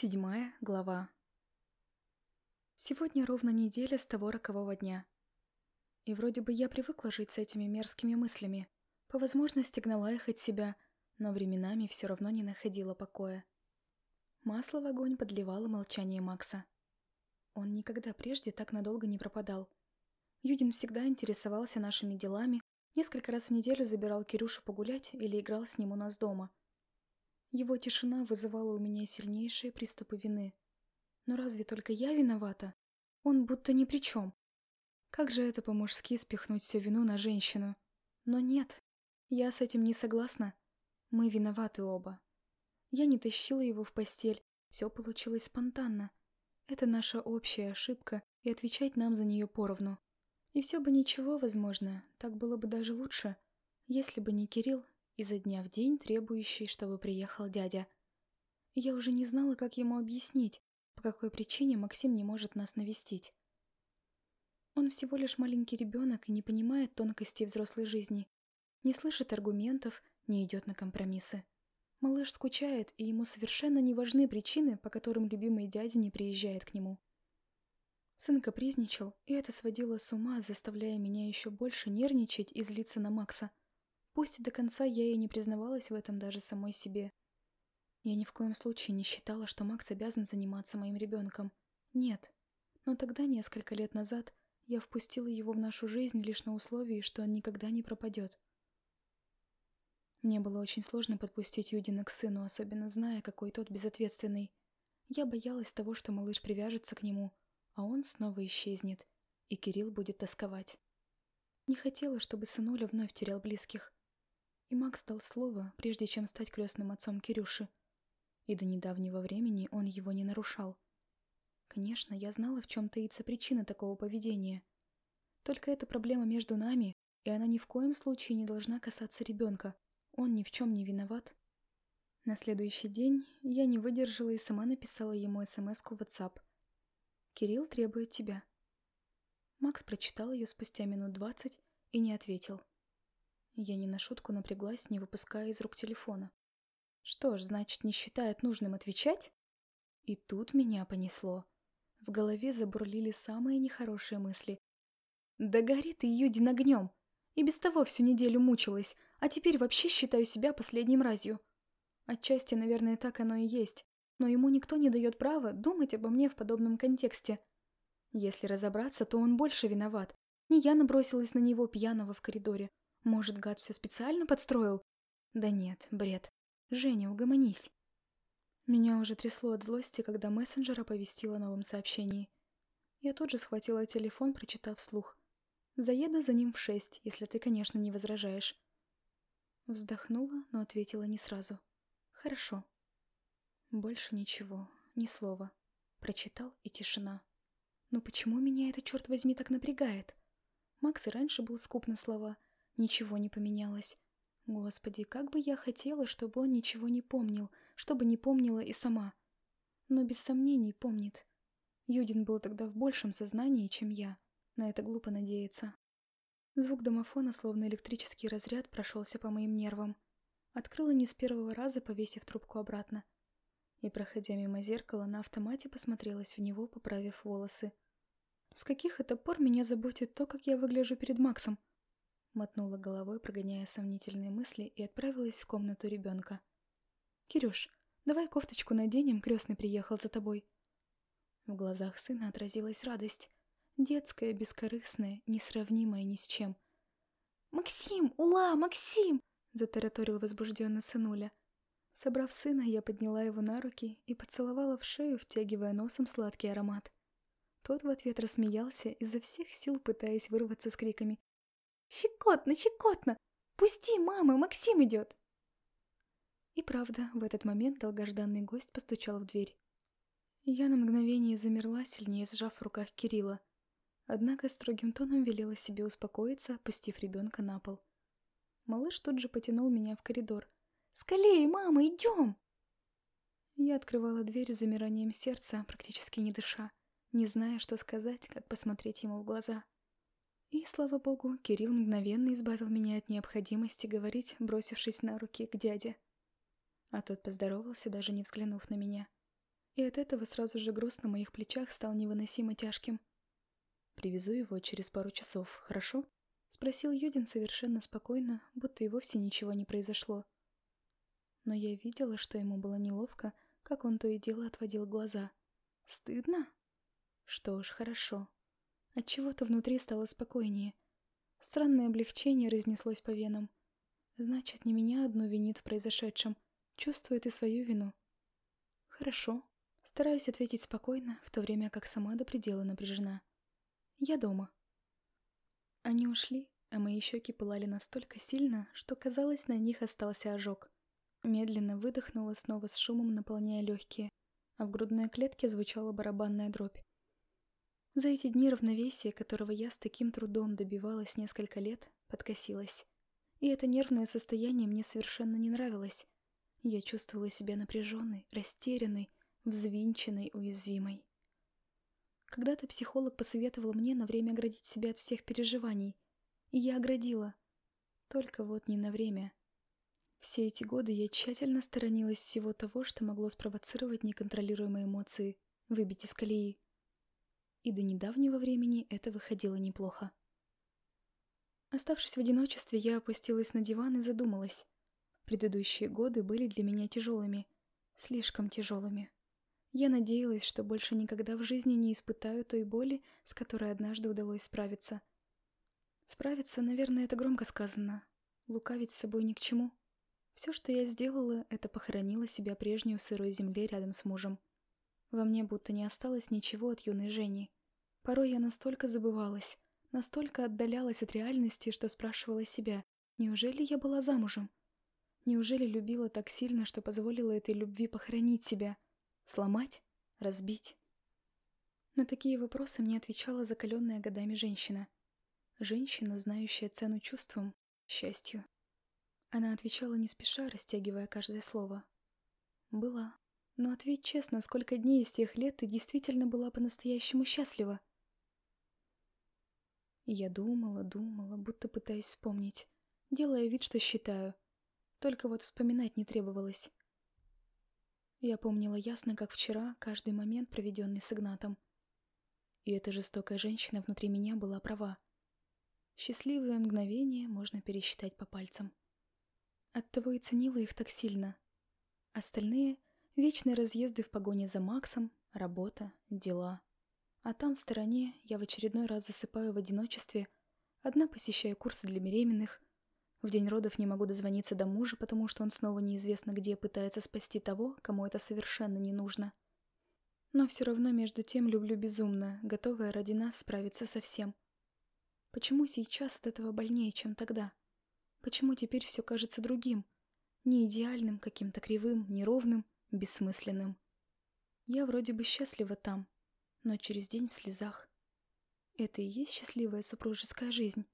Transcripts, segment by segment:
Седьмая глава. Сегодня ровно неделя с того рокового дня. И вроде бы я привыкла жить с этими мерзкими мыслями. По возможности гнала их от себя, но временами все равно не находила покоя. Масло в огонь подливало молчание Макса. Он никогда прежде так надолго не пропадал. Юдин всегда интересовался нашими делами, несколько раз в неделю забирал Кирюшу погулять или играл с ним у нас дома – его тишина вызывала у меня сильнейшие приступы вины. Но разве только я виновата? Он будто ни при чем. Как же это по-мужски спихнуть всю вину на женщину? Но нет, я с этим не согласна. Мы виноваты оба. Я не тащила его в постель, все получилось спонтанно. Это наша общая ошибка, и отвечать нам за нее поровну. И все бы ничего, возможно, так было бы даже лучше, если бы не Кирилл изо дня в день требующий, чтобы приехал дядя. Я уже не знала, как ему объяснить, по какой причине Максим не может нас навестить. Он всего лишь маленький ребенок и не понимает тонкостей взрослой жизни, не слышит аргументов, не идет на компромиссы. Малыш скучает, и ему совершенно не важны причины, по которым любимый дядя не приезжает к нему. Сын капризничал, и это сводило с ума, заставляя меня еще больше нервничать и злиться на Макса. Пусть до конца я и не признавалась в этом даже самой себе. Я ни в коем случае не считала, что Макс обязан заниматься моим ребенком. Нет. Но тогда, несколько лет назад, я впустила его в нашу жизнь лишь на условии, что он никогда не пропадет. Мне было очень сложно подпустить Юдина к сыну, особенно зная, какой тот безответственный. Я боялась того, что малыш привяжется к нему, а он снова исчезнет, и Кирилл будет тосковать. Не хотела, чтобы сынуля вновь терял близких. И Макс дал слово, прежде чем стать крестным отцом Кирюши. И до недавнего времени он его не нарушал. Конечно, я знала, в чем таится причина такого поведения. Только это проблема между нами, и она ни в коем случае не должна касаться ребенка. Он ни в чем не виноват. На следующий день я не выдержала и сама написала ему смс в WhatsApp. «Кирилл требует тебя». Макс прочитал ее спустя минут двадцать и не ответил. Я не на шутку напряглась, не выпуская из рук телефона. Что ж, значит, не считает нужным отвечать? И тут меня понесло. В голове забурлили самые нехорошие мысли. Да горит и Юдин огнем. И без того всю неделю мучилась, а теперь вообще считаю себя последней мразью. Отчасти, наверное, так оно и есть, но ему никто не дает права думать обо мне в подобном контексте. Если разобраться, то он больше виноват. Не я набросилась на него пьяного в коридоре, может, гад все специально подстроил? Да нет, бред. Женя, угомонись. Меня уже трясло от злости, когда мессенджер оповестил о новом сообщении. Я тут же схватила телефон, прочитав вслух. «Заеду за ним в шесть, если ты, конечно, не возражаешь». Вздохнула, но ответила не сразу. «Хорошо». Больше ничего, ни слова. Прочитал и тишина. Но почему меня это, черт возьми, так напрягает? Макс и раньше был скуп на слова — Ничего не поменялось. Господи, как бы я хотела, чтобы он ничего не помнил, чтобы не помнила и сама. Но без сомнений помнит. Юдин был тогда в большем сознании, чем я. На это глупо надеяться. Звук домофона, словно электрический разряд, прошелся по моим нервам. Открыла не с первого раза, повесив трубку обратно. И, проходя мимо зеркала, на автомате посмотрелась в него, поправив волосы. С каких это пор меня заботит то, как я выгляжу перед Максом? Мотнула головой, прогоняя сомнительные мысли, и отправилась в комнату ребенка. «Кирюш, давай кофточку наденем, крестный приехал за тобой». В глазах сына отразилась радость. Детская, бескорыстная, несравнимая ни с чем. «Максим! Ула! Максим!» — затараторил возбужденно сынуля. Собрав сына, я подняла его на руки и поцеловала в шею, втягивая носом сладкий аромат. Тот в ответ рассмеялся, изо всех сил пытаясь вырваться с криками «Щекотно, щекотно! Пусти, мама, Максим идет!» И правда, в этот момент долгожданный гость постучал в дверь. Я на мгновение замерла, сильнее сжав в руках Кирилла. Однако строгим тоном велела себе успокоиться, опустив ребенка на пол. Малыш тут же потянул меня в коридор. «Скорее, мама, идем!» Я открывала дверь с замиранием сердца, практически не дыша, не зная, что сказать, как посмотреть ему в глаза. И, слава богу, Кирилл мгновенно избавил меня от необходимости говорить, бросившись на руки к дяде. А тот поздоровался, даже не взглянув на меня. И от этого сразу же груз на моих плечах стал невыносимо тяжким. «Привезу его через пару часов, хорошо?» — спросил Юдин совершенно спокойно, будто и вовсе ничего не произошло. Но я видела, что ему было неловко, как он то и дело отводил глаза. «Стыдно?» Что ж, хорошо. Отчего-то внутри стало спокойнее. Странное облегчение разнеслось по венам. Значит, не меня одну винит в произошедшем, чувствует и свою вину. Хорошо. Стараюсь ответить спокойно, в то время как сама до предела напряжена. Я дома. Они ушли, а мои щеки пылали настолько сильно, что, казалось, на них остался ожог. Медленно выдохнула снова с шумом, наполняя легкие, а в грудной клетке звучала барабанная дробь. За эти дни равновесия, которого я с таким трудом добивалась несколько лет, подкосилась. И это нервное состояние мне совершенно не нравилось. Я чувствовала себя напряженной, растерянной, взвинченной, уязвимой. Когда-то психолог посоветовал мне на время оградить себя от всех переживаний. И я оградила. Только вот не на время. Все эти годы я тщательно сторонилась всего того, что могло спровоцировать неконтролируемые эмоции, выбить из колеи. И до недавнего времени это выходило неплохо. Оставшись в одиночестве, я опустилась на диван и задумалась. Предыдущие годы были для меня тяжелыми. Слишком тяжелыми. Я надеялась, что больше никогда в жизни не испытаю той боли, с которой однажды удалось справиться. Справиться, наверное, это громко сказано. Лукавить с собой ни к чему. Все, что я сделала, это похоронила себя прежнюю в сырой земле рядом с мужем. Во мне будто не осталось ничего от юной Жени. Порой я настолько забывалась, настолько отдалялась от реальности, что спрашивала себя, неужели я была замужем? Неужели любила так сильно, что позволила этой любви похоронить себя — Сломать? Разбить? На такие вопросы мне отвечала закаленная годами женщина. Женщина, знающая цену чувствам, счастью. Она отвечала не спеша, растягивая каждое слово. «Была. Но ответь честно, сколько дней из тех лет ты действительно была по-настоящему счастлива?» Я думала, думала, будто пытаясь вспомнить, делая вид, что считаю. Только вот вспоминать не требовалось. Я помнила ясно, как вчера, каждый момент, проведенный с Игнатом. И эта жестокая женщина внутри меня была права. Счастливые мгновения можно пересчитать по пальцам. Оттого и ценила их так сильно. Остальные — вечные разъезды в погоне за Максом, работа, дела. А там, в стороне, я в очередной раз засыпаю в одиночестве, одна посещаю курсы для беременных, в день родов не могу дозвониться до мужа, потому что он снова неизвестно где пытается спасти того, кому это совершенно не нужно. Но все равно между тем люблю безумно, готовая ради нас справиться со всем. Почему сейчас от этого больнее, чем тогда? Почему теперь все кажется другим? Не идеальным, каким-то кривым, неровным, бессмысленным. Я вроде бы счастлива там, но через день в слезах. Это и есть счастливая супружеская жизнь.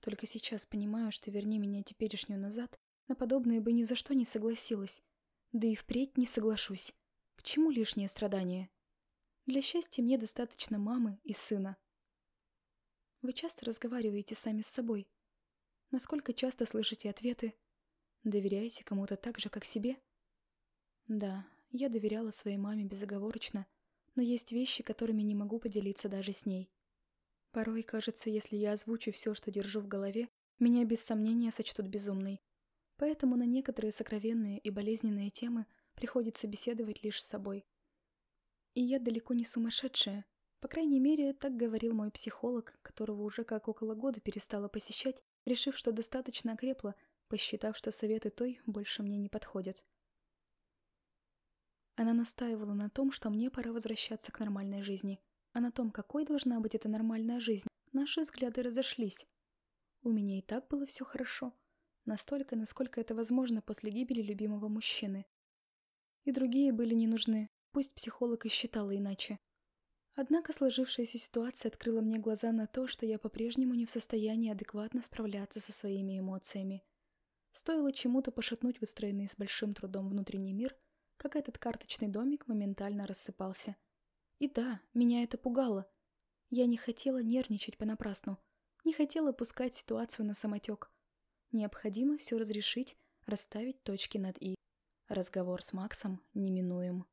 Только сейчас понимаю, что верни меня теперешнюю назад, на подобное бы ни за что не согласилась. Да и впредь не соглашусь. К чему лишнее страдание? Для счастья мне достаточно мамы и сына. Вы часто разговариваете сами с собой? Насколько часто слышите ответы? Доверяете кому-то так же, как себе? Да, я доверяла своей маме безоговорочно, но есть вещи, которыми не могу поделиться даже с ней. Порой кажется, если я озвучу все, что держу в голове, меня без сомнения сочтут безумной. Поэтому на некоторые сокровенные и болезненные темы приходится беседовать лишь с собой. И я далеко не сумасшедшая. По крайней мере, так говорил мой психолог, которого уже как около года перестала посещать, решив, что достаточно окрепла, посчитав, что советы той больше мне не подходят. Она настаивала на том, что мне пора возвращаться к нормальной жизни – а на том, какой должна быть эта нормальная жизнь, наши взгляды разошлись. У меня и так было все хорошо. Настолько, насколько это возможно после гибели любимого мужчины. И другие были не нужны, пусть психолог и считала иначе. Однако сложившаяся ситуация открыла мне глаза на то, что я по-прежнему не в состоянии адекватно справляться со своими эмоциями. Стоило чему-то пошатнуть выстроенный с большим трудом внутренний мир, как этот карточный домик моментально рассыпался – и да, меня это пугало. Я не хотела нервничать понапрасну, не хотела пускать ситуацию на самотек. Необходимо все разрешить, расставить точки над «и». Разговор с Максом неминуем.